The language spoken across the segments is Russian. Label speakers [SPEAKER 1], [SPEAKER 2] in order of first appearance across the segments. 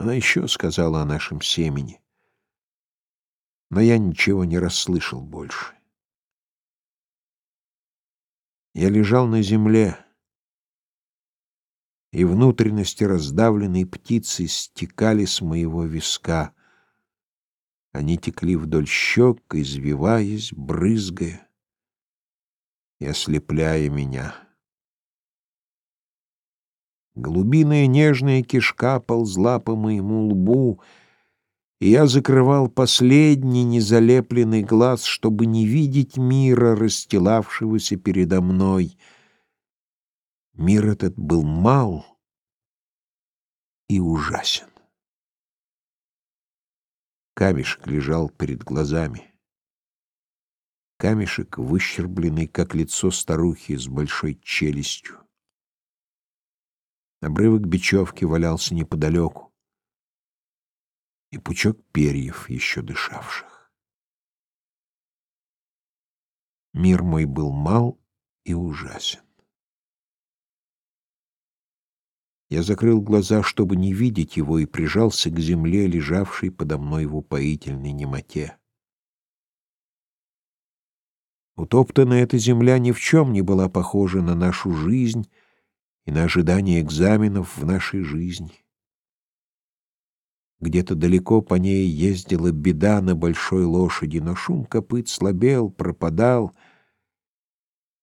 [SPEAKER 1] Она еще сказала о нашем семени, но я ничего не расслышал больше. Я лежал на земле, и внутренности раздавленной птицы стекали с моего виска. Они текли вдоль щек, извиваясь, брызгая и ослепляя меня. Глубинная нежная кишка ползла по моему лбу, и я закрывал последний незалепленный глаз, чтобы не видеть мира, расстилавшегося передо мной. Мир этот был мал и ужасен. Камешек лежал перед глазами. Камешек, выщербленный, как лицо старухи с большой челюстью. Обрывок бечевки валялся неподалеку. И пучок перьев, еще дышавших. Мир мой был мал и ужасен. Я закрыл глаза, чтобы не видеть его, и прижался к земле, лежавшей подо мной в упоительной немоте. Утоптанная эта земля ни в чем не была похожа на нашу жизнь и на ожидание экзаменов в нашей жизни. Где-то далеко по ней ездила беда на большой лошади, но шум копыт слабел, пропадал —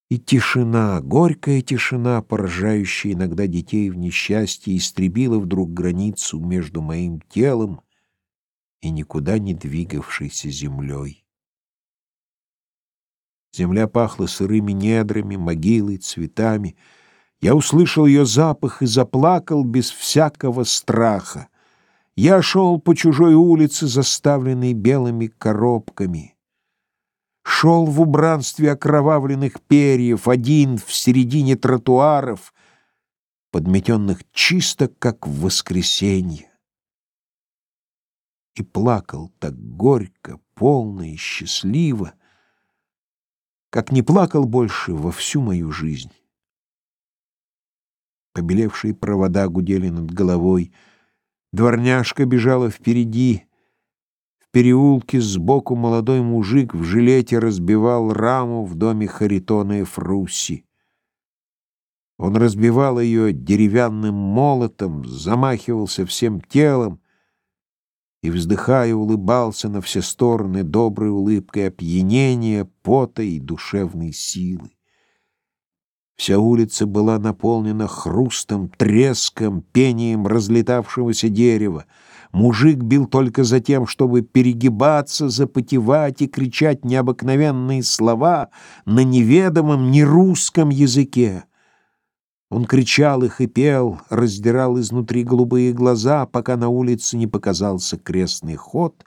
[SPEAKER 1] и тишина, горькая тишина, поражающая иногда детей в несчастье, истребила вдруг границу между моим телом и никуда не двигавшейся землей. Земля пахла сырыми недрами, могилой, цветами. Я услышал ее запах и заплакал без всякого страха. Я шел по чужой улице, заставленной белыми коробками шел в убранстве окровавленных перьев, один в середине тротуаров, подметенных чисто, как в воскресенье. И плакал так горько, полно и счастливо, как не плакал больше во всю мою жизнь. Побелевшие провода гудели над головой, дворняжка бежала впереди — переулке сбоку молодой мужик в жилете разбивал раму в доме Харитона и Фрусси. Он разбивал ее деревянным молотом, замахивался всем телом и, вздыхая, улыбался на все стороны доброй улыбкой опьянения, пота и душевной силы. Вся улица была наполнена хрустом, треском, пением разлетавшегося дерева — Мужик бил только за тем, чтобы перегибаться, запотевать и кричать необыкновенные слова на неведомом нерусском языке. Он кричал и пел, раздирал изнутри голубые глаза, пока на улице не показался крестный ход,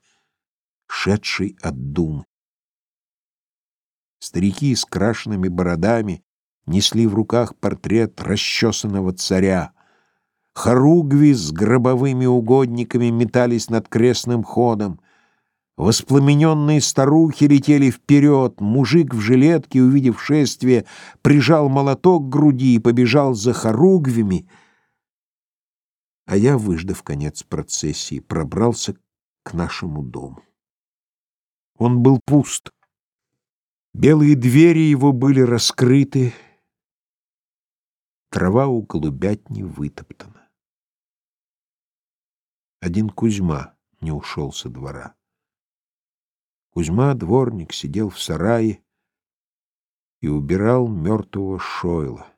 [SPEAKER 1] шедший от думы. Старики с крашенными бородами несли в руках портрет расчесанного царя — Хоругви с гробовыми угодниками метались над крестным ходом. Воспламененные старухи летели вперед. Мужик в жилетке, увидев шествие, прижал молоток к груди и побежал за хоругвями. А я, выждав конец процессии, пробрался к нашему дому. Он был пуст. Белые двери его были раскрыты. Трава у голубятни вытоптана. Один Кузьма не ушел со двора. Кузьма, дворник, сидел в сарае и убирал мертвого Шойла.